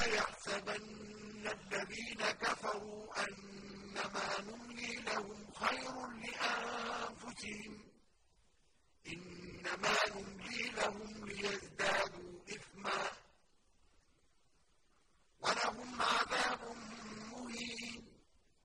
ولا يحسبن الذين كفروا أنما نملي لهم خير لأنفسهم.